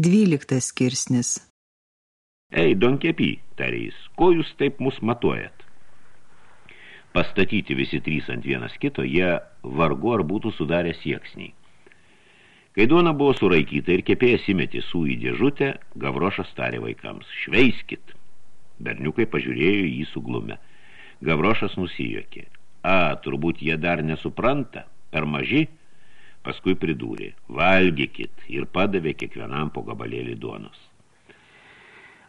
Dvyliktas skirsnis. Ei, donkepy, tarė jis, ko jūs taip mus matuojat? Pastatyti visi trys ant vienas kito, jie vargu ar būtų sudarę sieksniai. Kai duona buvo suraikyta ir kepėjas įmetė su į dėžutę, Gavrošas tarė vaikams, šveiskit. Berniukai pažiūrėjo jį suglumę. Gavrošas nusijokė. A, turbūt jie dar nesupranta, per maži, paskui pridūrė, valgykit ir padavė kiekvienam po gabalėlį duonos.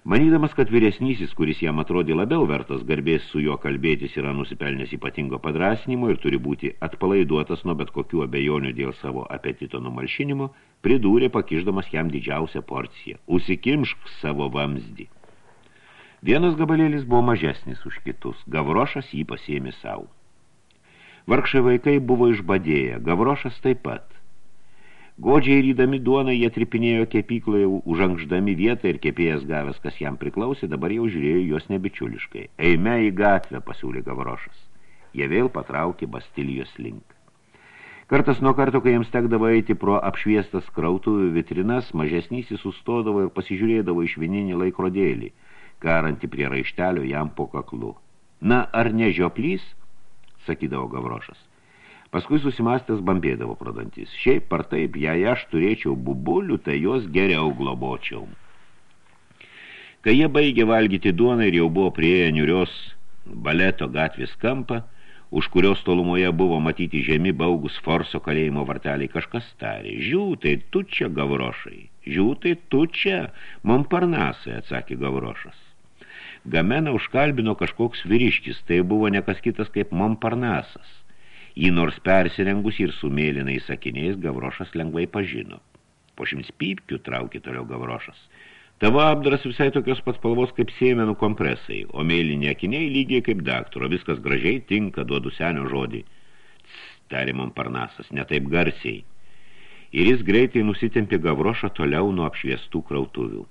Manydamas, kad vyresnysis, kuris jam atrodė labiau vertas garbės su juo kalbėtis, yra nusipelnęs ypatingo padrasnimo ir turi būti atpalaiduotas nuo bet kokių abejonių dėl savo apetito numalšinimo, pridūrė pakiždamas jam didžiausią porciją. Užsikimšk savo vamzdį. Vienas gabalėlis buvo mažesnis už kitus. Gavrošas jį pasėmė savo. Vargšai vaikai buvo išbadėję, Gavrošas taip pat. Godžiai rydami duoną jie tripinėjo kepykloje, užankždami vietą ir kepėjas gavęs, kas jam priklausė, dabar jau žiūrėjo juos nebičiuliškai. Eime į gatvę, pasiūlė Gavrošas. Jie vėl patraukė Bastilijos link. Kartas nuo karto, kai jiems tekdavo eiti pro apšviestas krautų vitrinas, mažesnysis sustodavo ir pasižiūrėdavo iš vieninį laikrodėlį, karantį prie raištelio jam po kaklu. Na, ar ne žioplys? Sakydavo Gavrošas. Paskui susimastęs bambėdavo pro dantis. Šiaip ar taip, jei aš turėčiau bubulių, tai jos geriau globočiau. Kai jie baigė valgyti duoną ir jau buvo prieėję niurios baleto gatvės kampą, už kurios tolumoje buvo matyti žemi baugus forso kalėjimo varteliai, kažkas tarė. Žiū, tai tu čia, gavrošai. Žiū, tai tu čia, Momparnasai, atsakė gavrošas. Gameną užkalbino kažkoks vyriškis, tai buvo nekas kitas kaip Momparnasas. Jį nors persirengus ir su mėlynais sakiniais Gavrošas lengvai pažino. Po šimts pypkių traukė toliau Gavrošas. Tavo apdaras visai tokios pat spalvos kaip sėmenų kompresai, o mėlyni akiniai lygiai kaip daktaro, viskas gražiai tinka, duodu senio žodį. Tarė man parnasas, ne taip garsiai. Ir jis greitai nusitempė Gavrošą toliau nuo apšviestų krautuvių.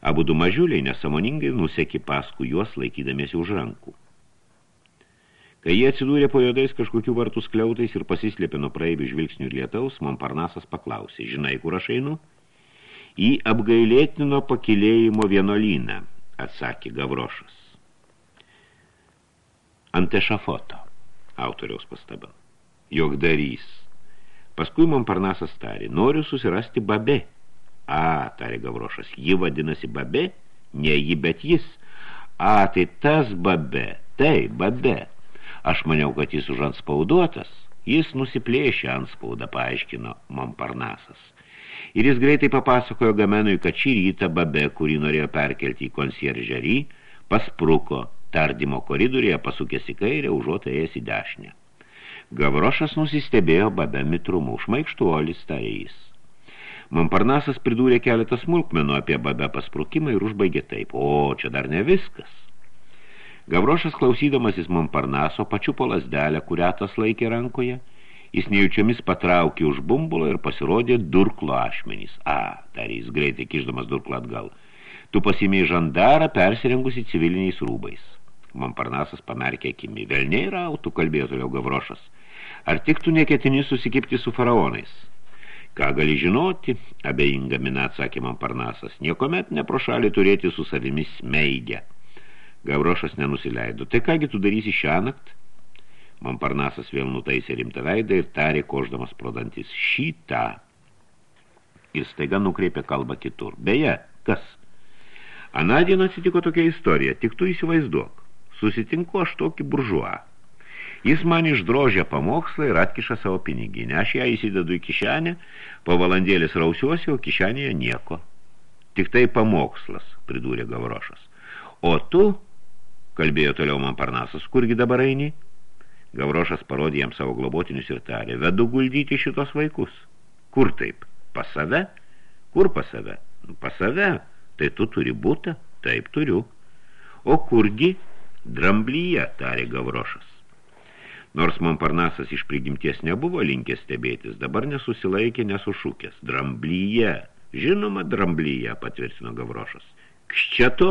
Abu du mažiuliai nesamoningai nusekė paskui juos laikydamiesi už rankų. Kai jie atsidūrė po jodais kažkokių vartų skliautais ir pasislėpė nuo praeivių žvilgsnių ir lietaus, Montparnasas paklausė, žinai, kur aš einu? Į apgailėtino pakilėjimo vienolyną, atsakė Gavrošas. Ant ešafoto, autoriaus pastaba. Jog darys. Paskui Montparnasas tarė, noriu susirasti babė. A, tarė Gavrošas, ji vadinasi babė? Ne ji, bet jis. A, tai tas babė, tai babė. Aš maniau, kad jis užanspauduotas. Jis nusiplėšė anspaudą, paaiškino Momparnasas. Ir jis greitai papasakojo Gamenui, kad šį rytą babe, kurį norėjo perkelti į konsieržerį, paspruko tardymo koridorėje, pasukęs į kairę, užuot ėjęs į dešinę. Gavrošas nusistebėjo babe mitrumu, šmaikštuolis tarė jis. Momparnasas pridūrė keletą smulkmenų apie babę pasprukimą ir užbaigė taip, o čia dar ne viskas. Gavrošas klausydamasis Momparnaso pačiupo lasdelę, kurią tas laikė rankoje, jis nejučiomis patraukė už bumbulo ir pasirodė durklo ašmenys. A, tarė jis greitai kišdamas durklą atgal. Tu pasimėjai žandarą persirengusi civiliniais rūbais. Momparnasas pamerkė akimi. Velniai rautų, kalbėjo toliau Gavrošas. Ar tik tu neketini susikipti su faraonais? Ką gali žinoti, abejinga mina atsakė Momparnasas. Niekomet neprošalį turėti su savimi smeigę. Gavrošas nenusileido. Tai kągi tu darysi šią nakt? Momparnasas vėl nutaisė rimtą veidą ir tarė koždamas pro dantis. Šitą. Ir staiga nukreipė kalbą kitur. Beje, kas? Anadien atsitiko tokia istorija, tik tu įsivaizduok. Susitinku aš tokį buržuą. Jis man išdrožia pamokslą ir atkiša savo piniginę. Aš ją įsidedu į kišenę, po valandėlis rausiuosi, o kišenėje nieko. Tik tai pamokslas, pridūrė Gavrošas. O tu kalbėjo toliau man parnasas, kurgi dabar eini? Gavrošas parodė jam savo globotinius ir tarė, vedu guldyti šitos vaikus. Kur taip? Pas save? Kur pas save? Nu, pas save. Tai tu turi būtą? Taip turiu. O kurgi? Dramblyje, tarė Gavrošas. Nors Momparnasas iš prigimties nebuvo linkęs stebėtis, dabar nesusilaikė nesušūkęs. Dramblyje, žinoma, dramblyje, patvirtino Gavrošas. Kščeto,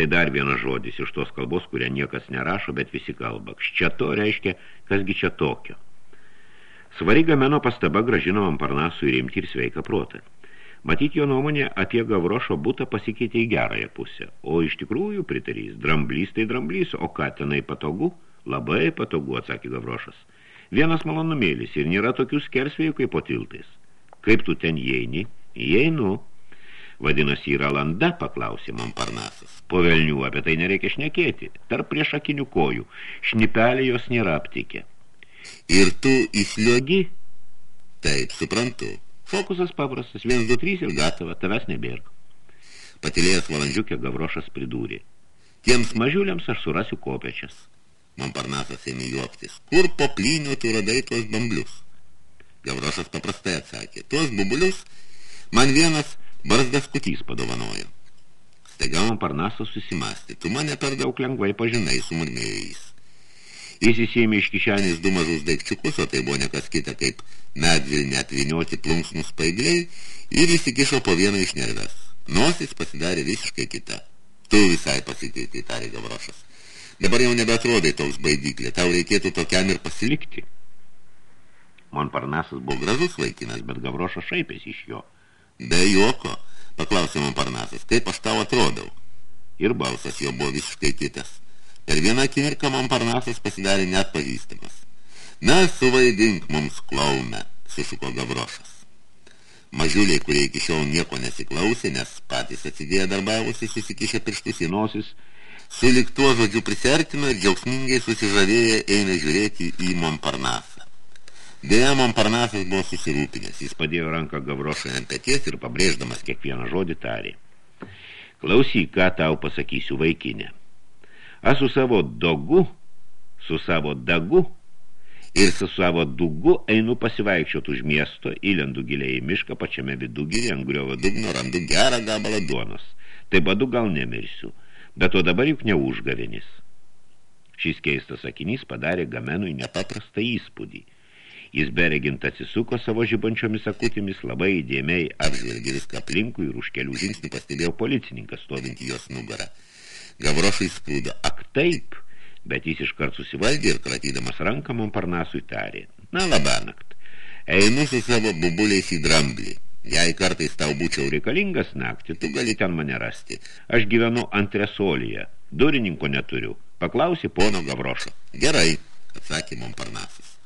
Tai dar vienas žodis iš tos kalbos, kurią niekas nerašo, bet visi kalba. Čia to reiškia, kasgi čia tokio. Svari gameno pastaba gražino Amparnasų į rimti ir sveiką protą. Matyt, jo nuomonė apie Gavrošo būtą pasikeitė į gerąją pusę. O iš tikrųjų, pritarys, dramblys tai dramblys, o ką tenai patogu? Labai patogu, atsakė Gavrošas. Vienas malonumėlis ir nėra tokių skersvėjų kaip po tiltais. Kaip tu ten įeini? Įeinu. Vadinasi, yra landa, paklausė Montparnasas. Po velnių apie tai nereikia šnekėti. Tarp priešakinių kojų. Šnipelė jos nėra aptikę. Ir tu įsliogi? Taip, suprantu. Fokusas paprastas, 1, 2, 3 ir gatava, tavęs nebėra. Patilėjęs valandžiukė Gavrošas pridūrė. Tiems mažiuliams aš surasiu kopečias. Man parnasas ėmė juoktis. Kur po plynių tu radai tuos bamblius? Gavrošas paprastai atsakė. Tuos bubulius man vienas barzdas kutys padovanojo. Staiga man parnasas susimastė. Tu mane per daug lengvai pažinai, sumurmėjo jis. Jis įsėmė iš kišenės du mažus daikčiukus, o tai buvo nekas kita kaip medvilnė atvinioti plunksnus spaigliai ir įsikišo po vieną iš nerves. Nosis pasidarė visiškai kita. Tu visai pasikeitė, tarė Gavrošas. Dabar jau nebetrodai toks baidyklė, tau reikėtų tokiam ir pasilikti. Monparnasas buvo gražus vaikinas, bet Gavrošas šaipėsi iš jo. Be juoko, paklausė Monparnasas, kaip aš tau atrodau. Ir balsas jo buvo visiškai kitas. Per vieną akimirką man Parnasas pasidarė net pažįstamas. Na, suvaidink mums klaume, sušuko Gavrošas. Mažiuliai, kurie iki šiol nieko nesiklausė, nes patys atsidėję darbavosi, susikišę pirštus į nosis, sulik tuo žodžiu prisertino ir džiaugsmingai susižavėję eina žiūrėti į Montparnasą. Dėja, Montparnasas buvo susirūpinęs. Jis padėjo ranką Gavrošai ant peties ir pabrėždamas kiekvieną žodį tarė. Klausyk, ką tau pasakysiu vaikinė. Aš su savo dogu, su savo dagu ir su savo dugu einu pasivaikščioti už miesto, įlendu giliai į mišką, pačiame vidugirį, ant griovo dugno randu gerą gabalą duonos. Tai badu gal nemirsiu, bet o dabar juk neužgavenis. Šis keistas sakinys padarė Gamenui nepaprastą įspūdį. Jis beregint atsisuko savo žibančiomis akutėmis, labai įdėmiai apžvelgė viską aplinkui ir už kelių žingsnių pastebėjo policininkas stovintį jos nugarą. Gavrošai sprūdo, ak taip, bet jis iškart susivaldė ir kratydamas ranką Montparnasui tarė. Na, labanakt, einu su savo bubuliais į dramblį. Jei kartais tau būčiau reikalingas naktį, tu gali ten mane rasti. Aš gyvenu antresolyje, durininko neturiu. Paklausė pono Gavrošo. Gerai, atsakė Montparnasas.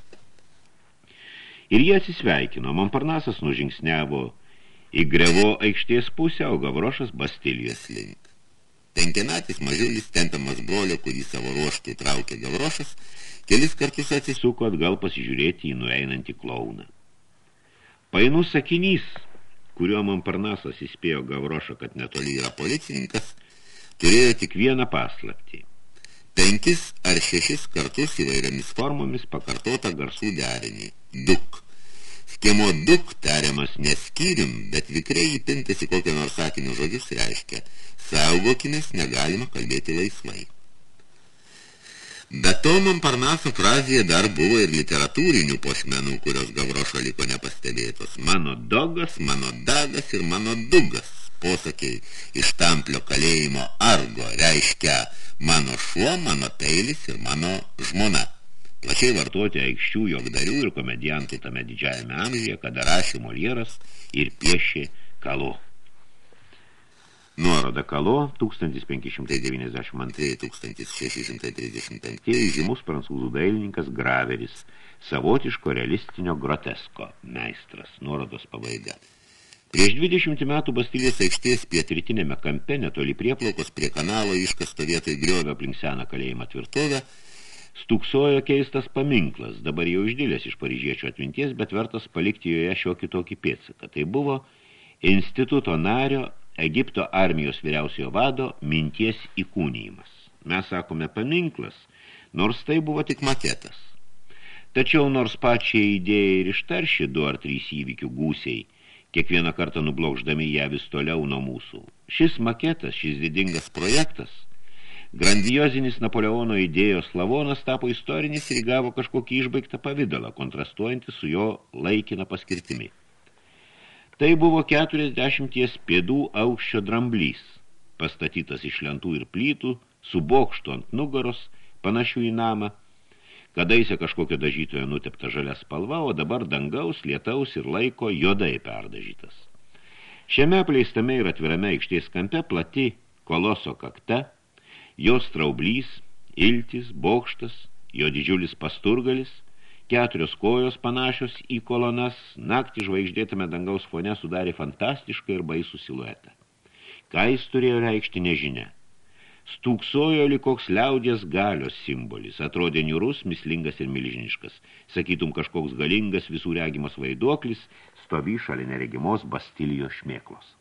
Ir jie atsisveikino. Montparnasas nužingsnevo į grevo aikštės pusę, o Gavrošas Bastilijos link. Penkiametis mažiulis, tempiamas brolio, kurį savo ruoštų traukė Gavrošas, kelis kartus atsisuko atgal pasižiūrėti į nueinantį klauną. Painus sakinys, kuriuo man parnasas įspėjo Gavrošą, kad netoli yra policininkas, turėjo tik vieną paslaptį. Penkis ar šešis kartus įvairiomis formomis pakartota garsų derinį – duk. Skemo duk tariamas neskyrim, bet vikriai įpintas į kokią nors sakinio žodžius reiškia – saugokimės, negalima kalbėti laisvai. Be to, Montparnaso frazėje dar buvo ir literatūrinių posmenų, kurios Gavrošo liko nepastebėtos. Mano dogas, mano dagas ir mano dugas. Posakiai iš tamplio kalėjimo argo reiškia mano šuo, mano peilis ir mano žmona. Plačiai vartoti aikščių jogdarių ir komediantų tame didžiajame amžiuje, kada rašė Molieras ir piešė kalu. Nuoroda Kalo 1592-1635 žymus prancūzų dailininkas Graveris, savotiško realistinio grotesko meistras, nuorodos pabaiga. Prieš 20 metų Bastilijos aikštės pietrytinėme kampe, netoli prieplaukos prie kanalo iškasto vietoj griovio aplink seną kalėjimą tvirtovę, stūksojo keistas paminklas, dabar jau išdėlės iš paryžiečio atminties, bet vertas palikti joje šio kitokį pėtsaką. Tai buvo instituto nario Egipto armijos vyriausiojo vado minties įkūnyjimas. Mes sakome paminklas, nors tai buvo tik maketas. Tačiau nors pačiai idėjai ir ištarši du ar trys įvykių gūsiai, kiekvieną kartą nublokždami ją vis toliau nuo mūsų. Šis maketas, šis didingas projektas, grandiozinis Napoleono idėjos lavonas tapo istorinis ir įgavo kažkokį išbaigtą pavidalą, kontrastuojantį su jo laikina paskirtimi. Tai buvo 40 pėdų aukščio dramblys, pastatytas iš lentų ir plytų, su bokštu ant nugaros, panašių į namą, kadaise kažkokio dažytojo nutepta žalia spalva, o dabar dangaus, lietaus ir laiko jodai perdažytas. Šiame apleistame ir atvirame aikštės kampe plati koloso kakta, jos traublys, iltis, bokštas, jo didžiulis pasturgalis, keturios kojos panašios į kolonas, naktį žvaigždėtame dangaus fone sudarė fantastišką ir baisų siluetą. Ką jis turėjo reikšti nežinia. Stūksojo lyg koks liaudės galios simbolis, atrodė niurus, mislingas ir milžiniškas. Sakytum, kažkoks galingas visų regimos vaiduoklis, stovy šalia neregimos Bastilijos šmėklos.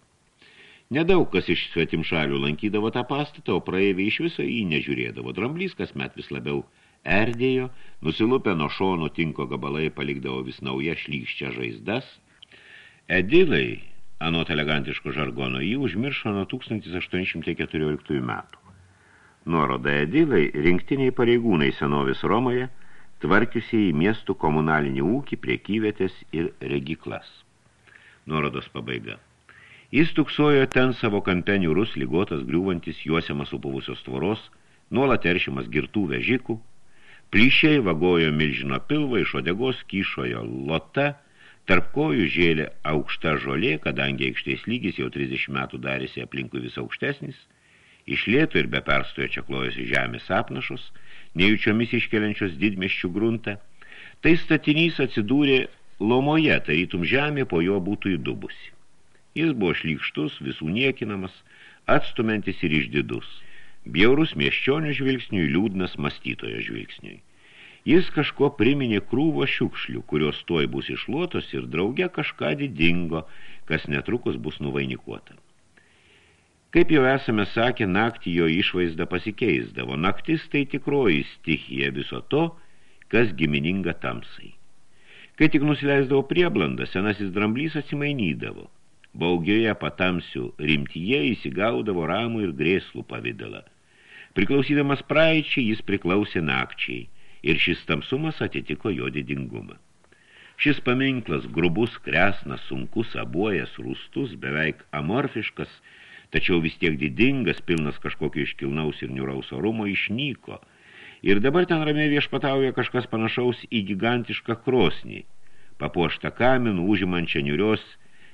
Nedaug kas iš svetim šalių lankydavo tą pastatą, o praeiviai iš viso jį nežiūrėdavo. Dramblys kasmet vis labiau erdėjo, nusilupę nuo šono tinko gabalai palikdavo vis nauja šlykščia žaizdas. Edilai, anot elegantiško žargono, jį užmiršo nuo 1814 metų. Nuoroda Edilai rinktiniai pareigūnai senovės Romoje, tvarkiusiai miestų komunalinį ūkį, priekyvietės ir regiklas. Nuorodos pabaiga. Jis tuksojo ten savo kampe niurus, lygotas, griūvantis, juosiamas upuvusios tvoros, nuolat teršiamas girtų vežikų, plyšiai vagojo milžino pilvą, iš odegos kyšojo lota, tarp kojų žėlė aukšta žolė, kadangi aikštės lygis jau 30 metų darėsi aplinkui vis aukštesnis – Iš lėto ir be perstojo čia klojasi žemės apnašus, nejučiomis iškeliančios didmeščių gruntą. Tai statinys atsidūrė lomoje, tarytum žemė po jo būtų įdubusi. Jis buvo šlykštus, visų niekinamas, atstumentis ir išdidus. Bjaurus mieščionių žvilgsniui, liūdnas mąstytojo žvilgsniui. Jis kažko priminė krūvo šiukšlių, kurios tuoj bus išluotos ir drauge kažką didingo, kas netrukus bus nuvainikuota. Kaip jau esame sakę, naktį jo išvaizda pasikeisdavo. Naktis tai tikroji stichija viso to, kas gimininga tamsai. Kai tik nusileisdavo prieblandą, senasis dramblys atsimainydavo. Baugioje patamsių rimtyje įsigaudavo ramų ir grėslų pavidalą. Priklausydamas praeičiai, jis priklausė nakčiai, ir šis tamsumas atitiko jo didingumą. Šis paminklas, grubus, kresnas, sunkus, abuojas, rūstus, beveik amorfiškas – tačiau vis tiek didingas, pilnas kažkokio iškilnaus ir niuraus orumo išnyko. Ir dabar ten ramiai viešpatauja kažkas panašaus į gigantišką krosnį, papuoštą kaminų, užimančią niurios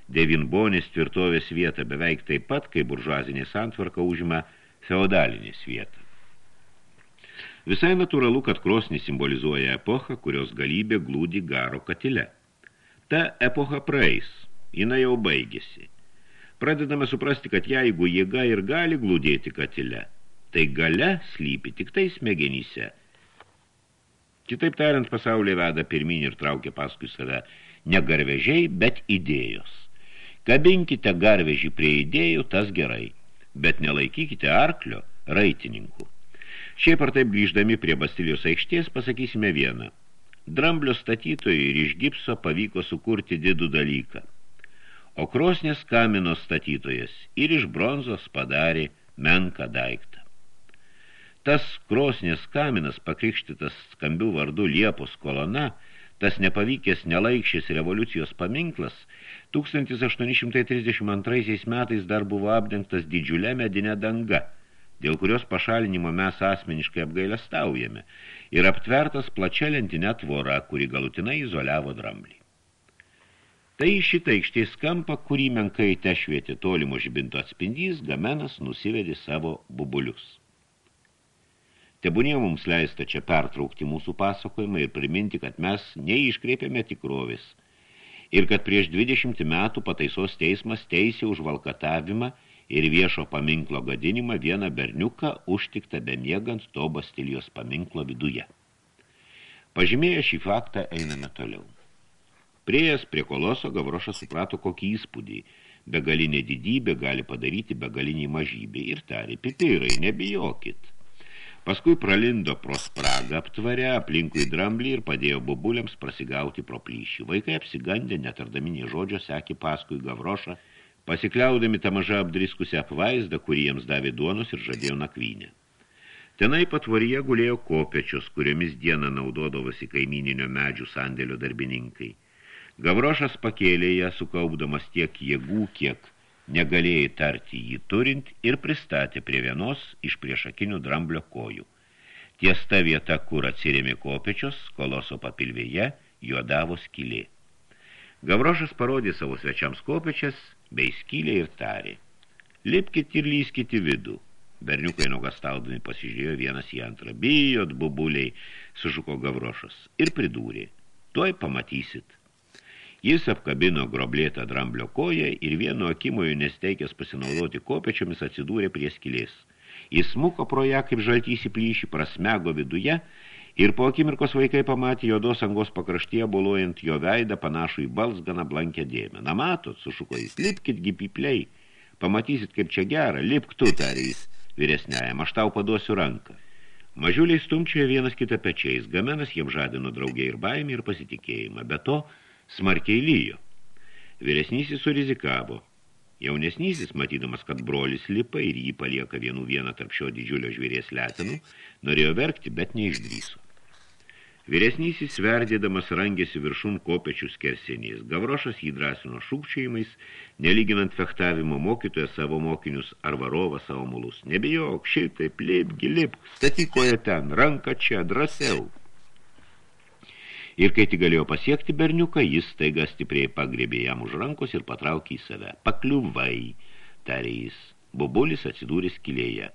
devinbonės tvirtovės vietą, beveik taip pat, kai buržuazinė santvarka užima feodalinės vietą. Visai natūralu, kad krosnį simbolizuoja epochą, kurios galybė glūdi garo katile. Ta epocha praeis, jinai jau baigėsi pradedame suprasti, kad jeigu jėga ir gali glūdėti katile, tai gale slypi tik tai smegenyse. Kitaip tariant, pasaulyje veda pirmin ir traukia paskui save ne garvežiai, bet idėjos. Kabinkite garvežį prie idėjų, tas gerai, bet nelaikykite arklio raitininkų. Šiaip ar taip grįždami prie Bastilijos aikštės pasakysime vieną. Dramblio statytojai ir iš gipso pavyko sukurti didų dalyką – o krosnės kamino statytojas ir iš bronzos padarė menką daiktą. Tas krosnės kaminas pakrikštytas skambių vardų Liepos kolona, tas nepavykęs nelaikščias revoliucijos paminklas, 1832 metais dar buvo apdengtas didžiulė medinė danga, dėl kurios pašalinimo mes asmeniškai apgailestaujame, ir aptvertas plačia lentinė tvora, kuri galutinai izoliavo dramblį. Tai šitą aikštės kampą, kurį menkai tešvietė tolimo žibinto atspindys, Gamenas nusivedė savo bubulius. Tebūnė mums leista čia pertraukti mūsų pasakojimą ir priminti, kad mes neiškreipėme tikrovės ir kad prieš 20 metų pataisos teismas teisė už valkatavimą ir viešo paminklo gadinimą vieną berniuką užtiktą bemiegant to Bastilijos paminklo viduje. Pažymėję šį faktą einame toliau. Priejas prie koloso Gavrošas suprato kokį įspūdį. Begalinė didybė gali padaryti begalinį mažybę ir tarė, pipirai, nebijokit. Paskui pralindo pro spragą aptvarę, aplinkui dramblį ir padėjo bubuliams prasigauti pro plyšį. Vaikai apsigandę, netardami nie žodžio, sekė paskui Gavrošą, pasikliaudami tą mažą apdriskusią apvaizdą, kurį jiems davė duonos ir žadėjo nakvynę. Tenai patvoryje gulėjo kopečios, kuriomis dieną naudodavosi kaimininio medžių sandėlio darbininkai – Gavrošas pakėlė ją, sukaupdamas tiek jėgų, kiek negalėjai tarti jį turint ir pristatė prie vienos iš priešakinių dramblio kojų. Ties ta vieta, kur atsirėmė kopečios, koloso papilvėje, juodavo skylė. Gavrošas parodė savo svečiams kopečias bei skylę ir tarė. Lipkit ir lyskit į vidų. Berniukai nuogastaudami pasižiūrėjo vienas į antrą. Bijot, bubuliai, sušuko Gavrošas ir pridūrė. Tuoj pamatysit. Jis apkabino groblėtą dramblio koją ir vienu akimoju nesteikęs pasinaudoti kopečiomis atsidūrė prie skilės. Jis smuko pro ją kaip žaltys į plyšį, prasmego viduje ir po akimirkos vaikai pamatė jodos angos pakraštyje boluojant jo veidą panašų į balsganą blankę dėmę. Na matot, sušuko jis, lipkit gipipliai, pamatysit kaip čia gera, lipk tu, tarė jis vyresniajam, aš tau paduosiu ranką. Mažiuliai stumčioje vienas kitą pečiais, gamenas jiems žadino draugė ir baimį ir pasitikėjimą, be to smarkiai lyjo. Vyresnysis surizikavo. Jaunesnysis, matydamas, kad brolis lipa ir jį palieka vienų vieną tarp šio didžiulio žvėrės letenų, norėjo verkti, bet neišdryso. Vyresnysis sverdėdamas rangėsi viršum kopečių skersenės. Gavrošas jį drąsino šūkčiojimais, nelyginant fechtavimo mokytoją savo mokinius ar varovą savo mulus. Nebijok, šitaip, lipgi, lipk, statykoje ten, ranka čia, drąsiau. Ir kai tik galėjo pasiekti berniuką, jis staiga stipriai pagrėbė jam už rankos ir patraukė į save. Pakliuvai, tarė jis. Bubulis atsidūrė skilėje.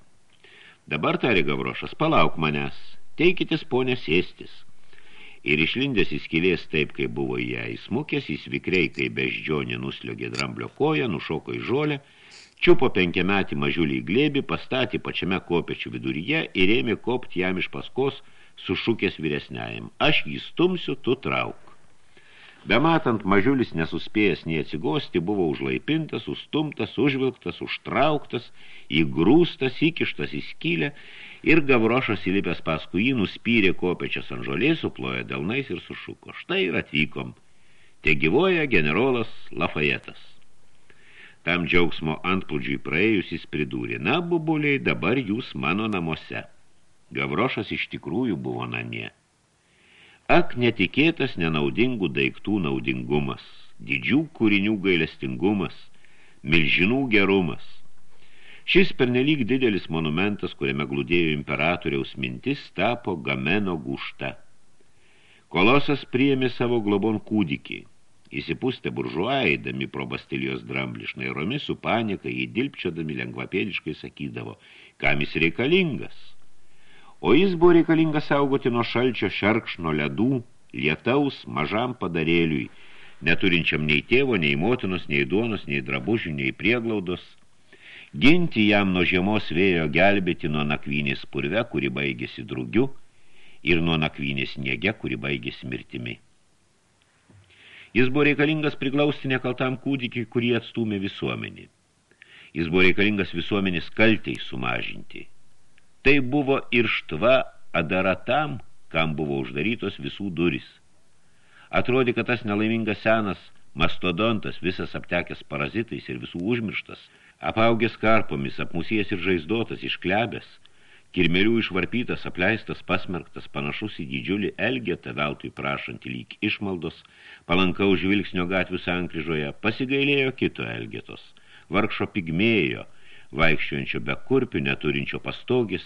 Dabar, tarė Gavrošas, palauk manęs, teikitės ponė sėstis ir išlindęs į skilės taip, kaip buvo ją įsmukęs, jis vikriai, kai beždžionė nusliogė dramblio koją, nušoko į žolę, čiupo penkiametį mažiulį į glėbį, pastatė pačiame kopečių viduryje ir ėmė kopti jam iš paskos, sušūkęs vyresniajam. Aš jį stumsiu, tu trauk. Bematant, mažiulis nesuspėjęs nei atsigosti, buvo užlaipintas, užstumtas, užvilktas, užtrauktas, įgrūstas, įkištas į skylę ir Gavrošas įlipęs paskui jį nuspyrė kopečias ant žolės, suplojo delnais ir sušuko. Štai ir atvykom. Te gyvoja generolas Lafayetas. Tam džiaugsmo antplūdžiui praėjus jis pridūrė, na, bubuliai, dabar jūs mano namuose. Gavrošas iš tikrųjų buvo namie. Ak, netikėtas nenaudingų daiktų naudingumas, didžių kūrinių gailestingumas, milžinų gerumas. Šis pernelyg didelis monumentas, kuriame glūdėjo imperatoriaus mintis, tapo gameno gušta. Kolosas priėmė savo globon kūdikį. Įsipustę buržuą, eidami pro Bastilijos dramblį šnairomis su panika, jį dilpčiodami lengvapėdiškai sakydavo, kam jis reikalingas – o jis buvo reikalingas saugoti nuo šalčio šerkšno ledų, lietaus mažam padarėliui, neturinčiam nei tėvo, nei motinos, nei duonos, nei drabužių, nei prieglaudos, ginti jam nuo žiemos vėjo gelbėti nuo nakvynės purve, kuri baigėsi drugiu, ir nuo nakvynės niege, kuri baigėsi mirtimi. Jis buvo reikalingas priglausti nekaltam kūdikiui, kurį atstūmė visuomenį. Jis buvo reikalingas visuomenės kaltei sumažinti – Tai buvo ir štva adaratam, kam buvo uždarytos visų duris. Atrodė, kad tas nelaimingas senas mastodontas, visas aptekęs parazitais ir visų užmirštas, apaugęs karpomis, apmusies ir žaizdotas, išklebęs, kirmelių išvarpytas, apleistas, pasmerktas, panašus į didžiulį elgetą veltui prašantį lyg išmaldos, palankaus žvilgsnio gatvių sankryžoje, pasigailėjo kito elgetos, vargšo pigmėjo, vaikščiojančio be kurpių, neturinčio pastogis,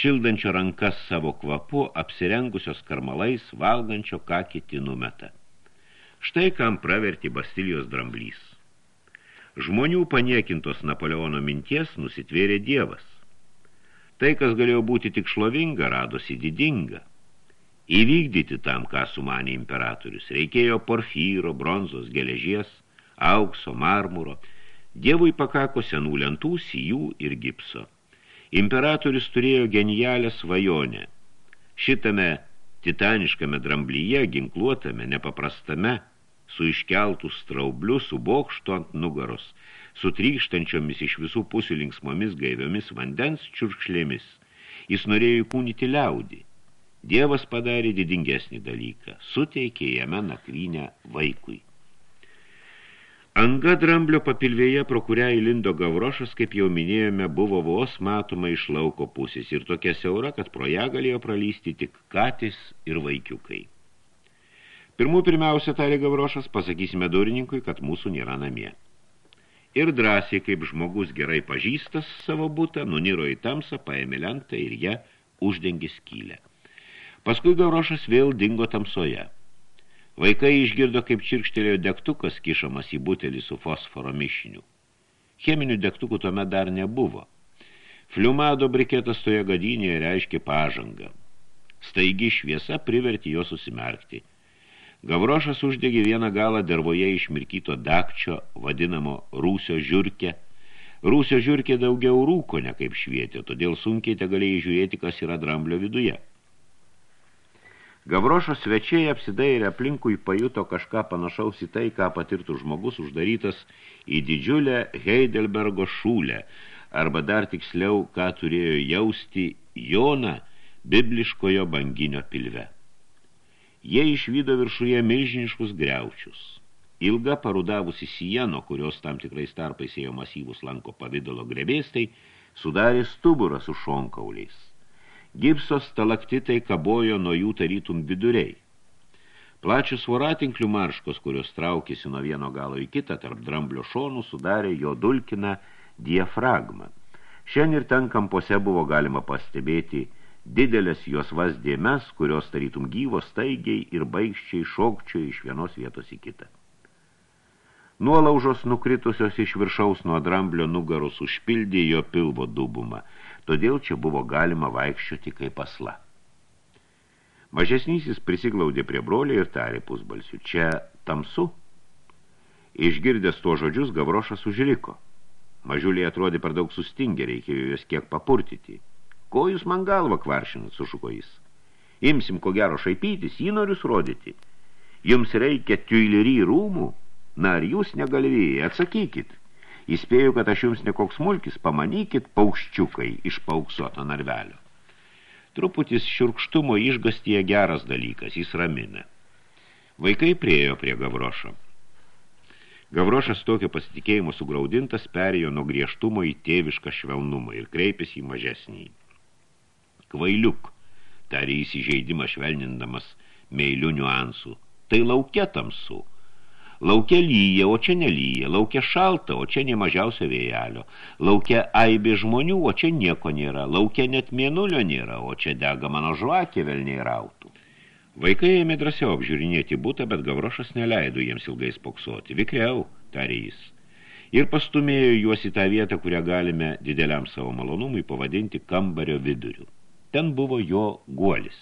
šildančio rankas savo kvapu, apsirengusios karmalais, valgančio, ką kiti numeta. Štai kam praverti Bastilijos dramblys. Žmonių paniekintos Napoleono minties nusitvėrė dievas. Tai, kas galėjo būti tik šlovinga, radosi didinga. Įvykdyti tam, ką sumanė imperatorius, reikėjo porfyro, bronzos, geležies, aukso, marmuro – Dievui pakako senų lentų, sijų ir gipso. Imperatorius turėjo genialę svajonę. Šitame titaniškame dramblyje, ginkluotame, nepaprastame, su iškeltų straubliu, su bokštu ant nugaros, su trykštančiomis iš visų pusių linksmomis gaiviomis vandens čiurkšlėmis. Jis norėjo įkūnyti liaudį. Dievas padarė didingesnį dalyką, suteikė jame nakvynę vaikui. Anga dramblio papilvėje, pro kurią įlindo gavrošas, kaip jau minėjome, buvo vos matoma iš lauko pusės ir tokia siaura, kad pro ją galėjo pralysti tik katės ir vaikiukai. Pirmų pirmiausia, tarė gavrošas, pasakysime durininkui, kad mūsų nėra namie. Ir drąsiai, kaip žmogus gerai pažįstas savo būtą, nuniro į tamsą, paėmė lentą ir ją uždengė skylę. Paskui gavrošas vėl dingo tamsoje. Vaikai išgirdo, kaip čirkštelėjo degtukas kišamas į butelį su fosforo mišiniu. Cheminių degtukų tuomet dar nebuvo. Fliumado briketas toje gadynėje reiškia pažangą. Staigi šviesa privertė jo susimerkti. Gavrošas uždegė vieną galą dervoje išmirkyto dakčio, vadinamo rūsio žiurkė. Rūsio žiurkė daugiau rūko, ne kaip švietė, todėl sunkiai te galėjai žiūrėti, kas yra dramblio viduje. Gavrošo svečiai apsidairė aplinkui pajuto kažką panašaus į tai, ką patirtų žmogus uždarytas į didžiulę Heidelbergo šūlę, arba dar tiksliau, ką turėjo jausti Jona bibliškojo banginio pilve. Jie išvydo viršuje milžiniškus greučius. Ilga parudavusi sieno, kurios tam tikrais tarpais ėjo masyvus lanko pavidalo grebėstai, sudarė stuburą su šonkauliais. Gipsos stalaktitai kabojo nuo jų tarytum viduriai. Plačius voratinklių marškos, kurios traukėsi nuo vieno galo į kitą tarp dramblio šonų, sudarė jo dulkiną diafragmą. Šiandien ir ten kampose buvo galima pastebėti didelės jos vas dėmes, kurios tarytum gyvos staigiai ir baigščiai šokčiojo iš vienos vietos į kitą. Nuolaužos nukritusios iš viršaus nuo dramblio nugaros užpildė jo pilvo dubumą – todėl čia buvo galima vaikščioti kaip pasla. Mažesnysis prisiglaudė prie brolio ir tarė pusbalsių. Čia tamsu? Išgirdęs to žodžius, Gavrošas užriko. Mažiuliai atrodė per daug sustingę, reikėjo juos kiek papurtyti. Ko jūs man galvą kvaršinat, sušuko jis. Imsim ko gero šaipytis, jį norius rodyti. Jums reikia tiuilerį rūmų? Na, ar jūs negalvėjai? Atsakykit. Įspėju, kad aš jums nekoks smulkis, pamanykit paukščiukai iš pauksuoto narvelio. Truputis šiurkštumo išgastyje geras dalykas, jis ramina. Vaikai priejo prie Gavrošo. Gavrošas tokio pasitikėjimo sugraudintas perėjo nuo griežtumo į tėvišką švelnumą ir kreipėsi į mažesnį. Kvailiuk, tarė įsižeidimą švelnindamas meilių niuansų, tai laukia tamsu. Laukia lyja, o čia nelyja, laukia šalta, o čia nemažiausio vėjelio, laukia aibė žmonių, o čia nieko nėra, laukia net mėnulio nėra, o čia dega mano žvakė velniai rautų. Vaikai ėmė drąsiau apžiūrinėti būtą, bet Gavrošas neleido jiems ilgai spoksoti. Vikriau, tarė jis. Ir pastumėjo juos į tą vietą, kurią galime dideliam savo malonumui pavadinti kambario viduriu. Ten buvo jo guolis.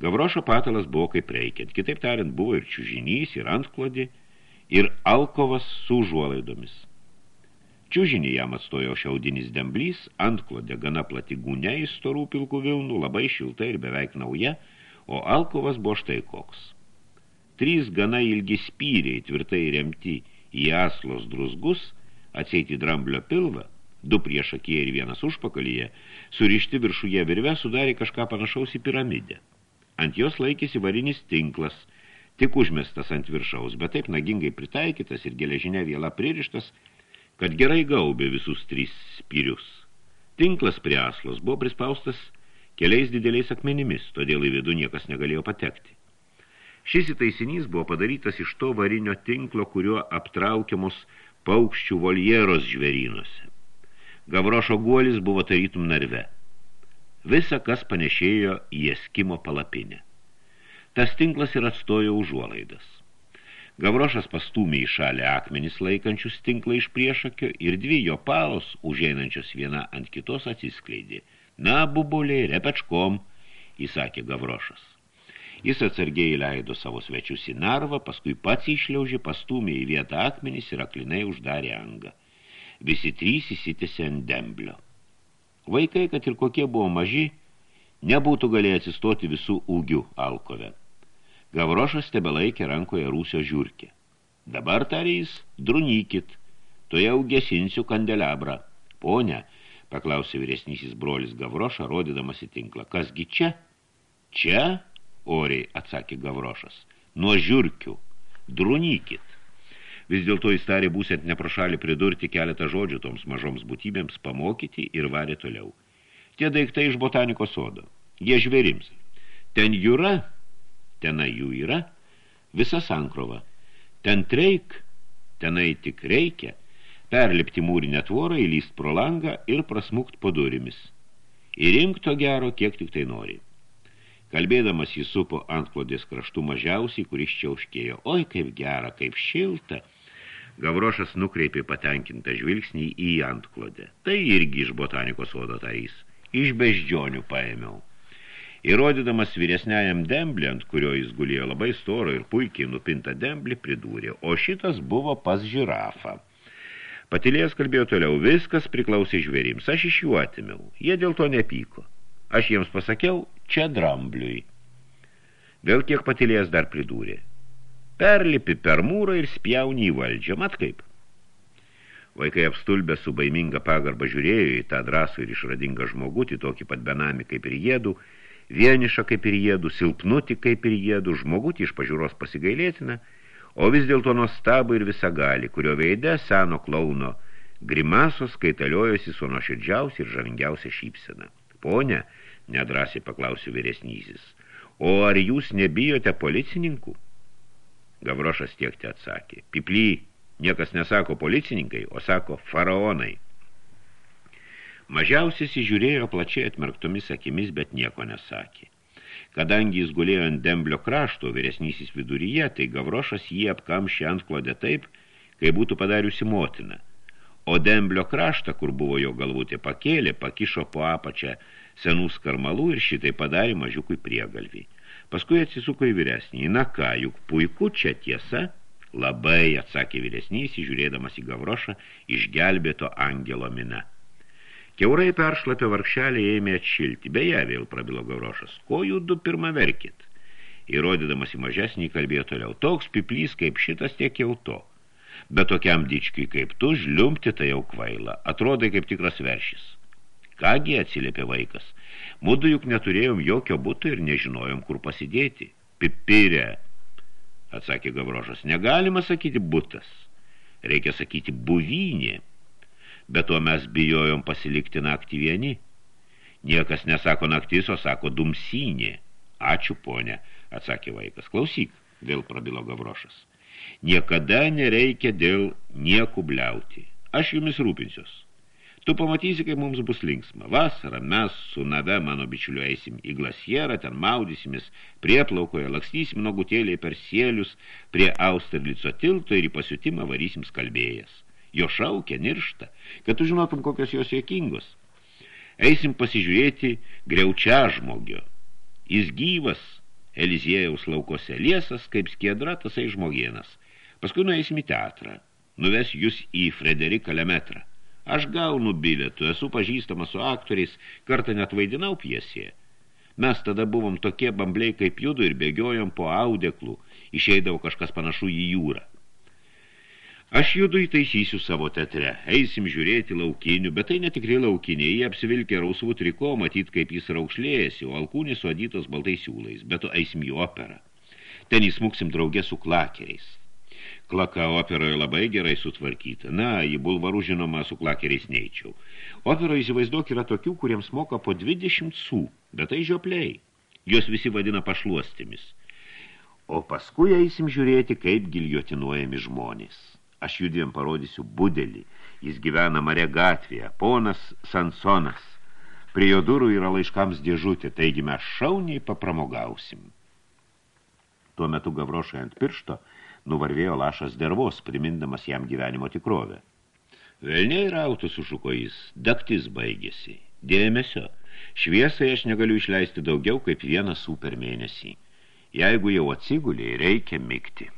Gavrošo patalas buvo kaip reikiant. Kitaip tariant, buvo ir čiužinys, ir antklodį, ir alkovas su užuolaidomis. Čiužinį jam atstojo šiaudinis demblys, antklodė gana plati gūne iš storų pilkų vilnų, labai šilta ir beveik nauja, o alkovas buvo štai koks. Trys gana ilgi spyriai, tvirtai remti į aslos drusgus, atseiti dramblio pilvą, du prieš akiją ir vienas užpakalyje, surišti viršuje virve sudarė kažką panašaus į piramidę. Ant jos laikėsi varinis tinklas, tik užmestas ant viršaus, bet taip nagingai pritaikytas ir geležinė viela pririštas, kad gerai gaubė visus trys spyrius. Tinklas prie aslos buvo prispaustas keliais dideliais akmenimis, todėl į vidų niekas negalėjo patekti. Šis įtaisinys buvo padarytas iš to varinio tinklo, kuriuo aptraukiamos paukščių voljeros žvėrynuose. Gavrošo guolis buvo tarytum narve. Visa, kas panešėjo į eskimo palapinę. Tas tinklas ir atstojo užuolaidas. Gavrošas pastūmė į šalį akmenis laikančius tinklą iš priešakio ir dvi jo palos, užeinančios viena ant kitos, atsiskleidė. Na, bubuliai, repečkom, įsakė Gavrošas. Jis atsargiai leido savo svečius į narvą, paskui pats išliaužė, pastūmė į vietą akmenis ir aklinai uždarė angą. Visi trys įsitėsi ant demblio. Vaikai, kad ir kokie buvo maži, nebūtų galėję atsistoti visų ūgių alkove. Gavrošas tebelaikė rankoje rūsio žiūrkė. Dabar, tarys, drunykit, to jau gesinsiu kandelabrą. Ponia, paklausė vyresnysis brolis Gavrošą, rodydamas į tinklą. Kasgi čia? Čia, oriai atsakė Gavrošas, nuo žiūrkių, drunykit. Vis dėlto jis tarė būsėt neprašalį pridurti keletą žodžių toms mažoms būtybėms pamokyti ir varė toliau. Tie daiktai iš botanikos sodo. Jie žvėrims. Ten jūra, tenai jų yra, visa sankrova. Ten treik, tenai tik reikia, perlipti mūrinę tvorą, įlyst pro langą ir prasmukt po durimis. Ir imk to gero, kiek tik tai nori. Kalbėdamas jis supo ant klodės kraštų mažiausiai, kuris čia užkėjo. Oi, kaip gera, kaip šilta – Gavrošas nukreipė patenkintą žvilgsnį į antklodę. Tai irgi iš botanikos sodo tarys. Iš beždžionių paėmiau. Įrodydamas vyresniajam demblį, ant kurio jis gulėjo labai storo ir puikiai nupinta demblį, pridūrė, o šitas buvo pas žirafą. Patilės kalbėjo toliau, viskas priklausė žvėrims, aš iš jų atimiau, jie dėl to nepyko. Aš jiems pasakiau, čia drambliui. Vėl kiek patilės dar pridūrė. Perlipi per mūrą ir spjauni į valdžią, mat kaip. Vaikai apstulbę su baiminga pagarba žiūrėjo į tą drąsų ir išradingą žmogutį, tokį pat benamį kaip ir jėdų, vienišą kaip ir jėdų, silpnutį kaip ir jėdų, žmogutį iš pažiūros pasigailėtina, o vis dėlto nuostabų ir visagali, kurio veide seno klauno grimasos kaitaliojosi su nuoširdžiausia ir žavingiausia šypsena. Pone, nedrasiai paklausė vyresnysis, o ar jūs nebijote policininkų? Gavrošas tiekti atsakė, piply, niekas nesako policininkai, o sako faraonai. Mažiausias įžiūrėjo plačiai atmerktomis akimis, bet nieko nesakė. Kadangi jis gulėjo ant demblio krašto vyresnysis viduryje, tai Gavrošas jį apkamšė ant klodę taip, kai būtų padariusi motina. O demblio kraštą, kur buvo jo galvutė pakėlė, pakišo po apačią senų skarmalų ir šitai padarė mažiukui priegalvį. Paskui atsisuko į vyresnį. Na ką, juk puiku čia tiesa? Labai, atsakė vyresnys, žiūrėdamas į Gavrošą, išgelbėto angelo mina. Keurai peršlapė varkšelį ėmė atšilti. Beje, vėl prabilo Gaurošas. Ko jų du pirmą verkit? Įrodydamas į mažesnį kalbėjo toliau. Toks piplys kaip šitas tiek jau to. Bet tokiam dičkiui kaip tu, žliumti tai jau kvaila. Atrodai kaip tikras veršis. Kągi atsiliepė vaikas. Mudu juk neturėjom jokio buto ir nežinojom, kur pasidėti. Pipirė, atsakė Gavrošas. Negalima sakyti butas. Reikia sakyti buvynė bet to mes bijojom pasilikti naktį vieni. Niekas nesako naktis, o sako dumsynė. Ačiū, ponė, atsakė vaikas. Klausyk, vėl prabilo Gavrošas. Niekada nereikia dėl niekų bliauti. Aš jumis rūpinsios. Tu pamatysi, kaip mums bus linksma. Vasarą mes su nave mano bičiuliu eisim į glasierą, ten maudysimės, prieplaukoje lakstysim nogutėliai per sielius, prie Austerlico tilto ir į pasiutimą varysim skalbėjas jo šaukia, niršta, kad tu žinotum, kokios jos jėkingos. Eisim pasižiūrėti greučia žmogio. Jis gyvas, Eliziejaus laukose liesas, kaip skiedra, tasai žmogienas. Paskui nueisim į teatrą, nuves jūs į Frederiką Lemetrą. Aš gaunu bilietų, esu pažįstamas su aktoriais, kartą net vaidinau pjesėje. Mes tada buvom tokie bambliai kaip judu ir bėgiojom po audeklų, išeidavo kažkas panašu į jūrą. Aš judu įtaisysiu savo teatre, eisim žiūrėti laukinių, bet tai netikrai laukiniai, jie apsivilkė rausvų triko, matyt, kaip jis raukšlėjasi, o alkūnis suadytos baltais siūlais, bet to eisim į operą. Ten įsmuksim draugė su klakeriais. Klaka operoje labai gerai sutvarkyta. Na, į bulvarų žinoma su klakeriais neičiau. Operoje įsivaizduok yra tokių, kuriems moka po 20 sų, bet tai žiopliai. Jos visi vadina pašluostėmis. O paskui eisim žiūrėti, kaip giljotinuojami žmonės. Aš judviem parodysiu budelį. Jis gyvena Mare gatvėje, ponas Sansonas. Prie jo durų yra laiškams dėžutė, taigi mes šauniai papramogausim. Tuo metu Gavrošai ant piršto nuvarvėjo lašas dervos, primindamas jam gyvenimo tikrovę. Velniai rautų sušuko jis, daktis baigėsi. Dėmesio, šviesai aš negaliu išleisti daugiau kaip vieną super mėnesį. Jeigu jau atsigulė, reikia mikti.